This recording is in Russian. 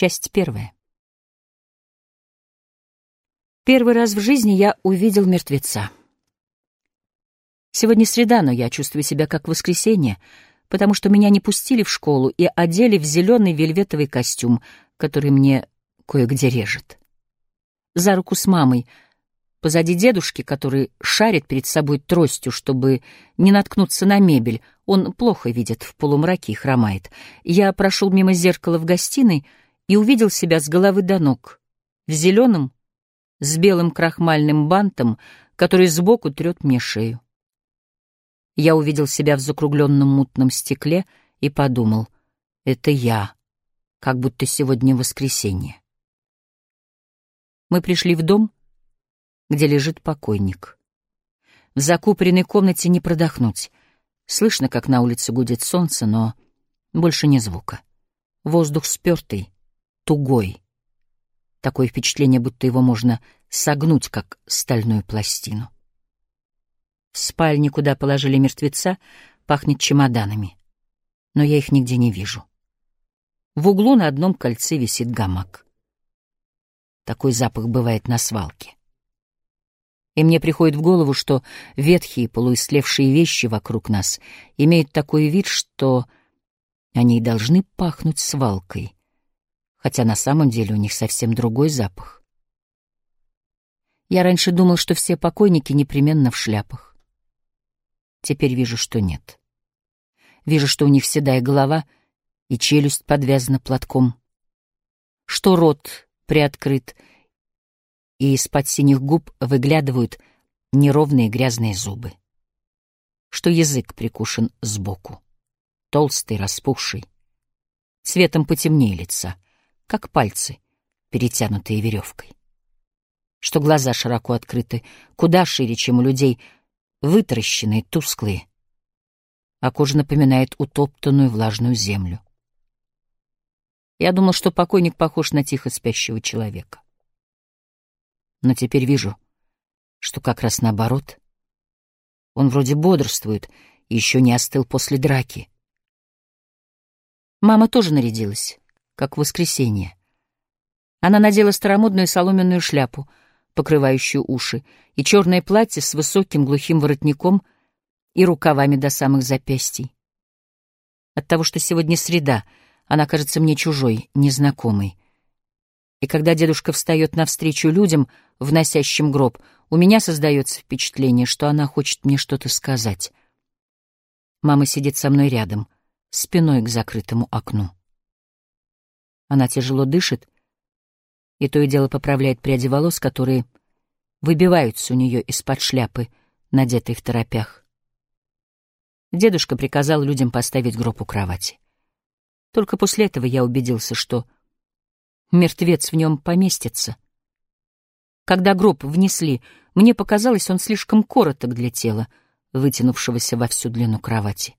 Часть первая. Первый раз в жизни я увидел мертвеца. Сегодня среда, но я чувствую себя как воскресенье, потому что меня не пустили в школу и одели в зеленый вельветовый костюм, который мне кое-где режет. За руку с мамой, позади дедушки, который шарит перед собой тростью, чтобы не наткнуться на мебель, он плохо видит в полумраке и хромает. Я прошел мимо зеркала в гостиной и увидел себя с головы до ног, в зеленом, с белым крахмальным бантом, который сбоку трет мне шею. Я увидел себя в закругленном мутном стекле и подумал, это я, как будто сегодня воскресенье. Мы пришли в дом, где лежит покойник. В закупоренной комнате не продохнуть. Слышно, как на улице гудит солнце, но больше ни звука. Воздух спертый, тугой. Такое впечатление, будто его можно согнуть, как стальную пластину. В спальне, куда положили мертвеца, пахнет чемоданами. Но я их нигде не вижу. В углу на одном кольце висит гамак. Такой запах бывает на свалке. И мне приходит в голову, что ветхие полуистлевшие вещи вокруг нас имеют такой вид, что они должны пахнуть свалкой, хотя на самом деле у них совсем другой запах. Я раньше думал, что все покойники непременно в шляпах. Теперь вижу, что нет. Вижу, что у них седая голова и челюсть подвязана платком, что рот приоткрыт, и из-под синих губ выглядывают неровные грязные зубы, что язык прикушен сбоку, толстый, распухший, цветом потемнее лица, как пальцы, перетянутые веревкой, что глаза широко открыты, куда шире, чем у людей — вытаращенные, тусклые, а кожа напоминает утоптанную влажную землю. Я думал, что покойник похож на тихо спящего человека. Но теперь вижу, что как раз наоборот. Он вроде бодрствует и еще не остыл после драки. Мама тоже нарядилась, как в воскресенье. Она надела старомодную соломенную шляпу — покрывающую уши, и черное платье с высоким глухим воротником и рукавами до самых запястий. От того, что сегодня среда, она кажется мне чужой, незнакомой. И когда дедушка встает навстречу людям, вносящим гроб, у меня создается впечатление, что она хочет мне что-то сказать. Мама сидит со мной рядом, спиной к закрытому окну. Она тяжело дышит, и то и дело поправляет пряди волос, которые выбиваются у нее из-под шляпы, надетой в торопях. Дедушка приказал людям поставить гроб у кровати. Только после этого я убедился, что мертвец в нем поместится. Когда гроб внесли, мне показалось, он слишком короток для тела, вытянувшегося во всю длину кровати.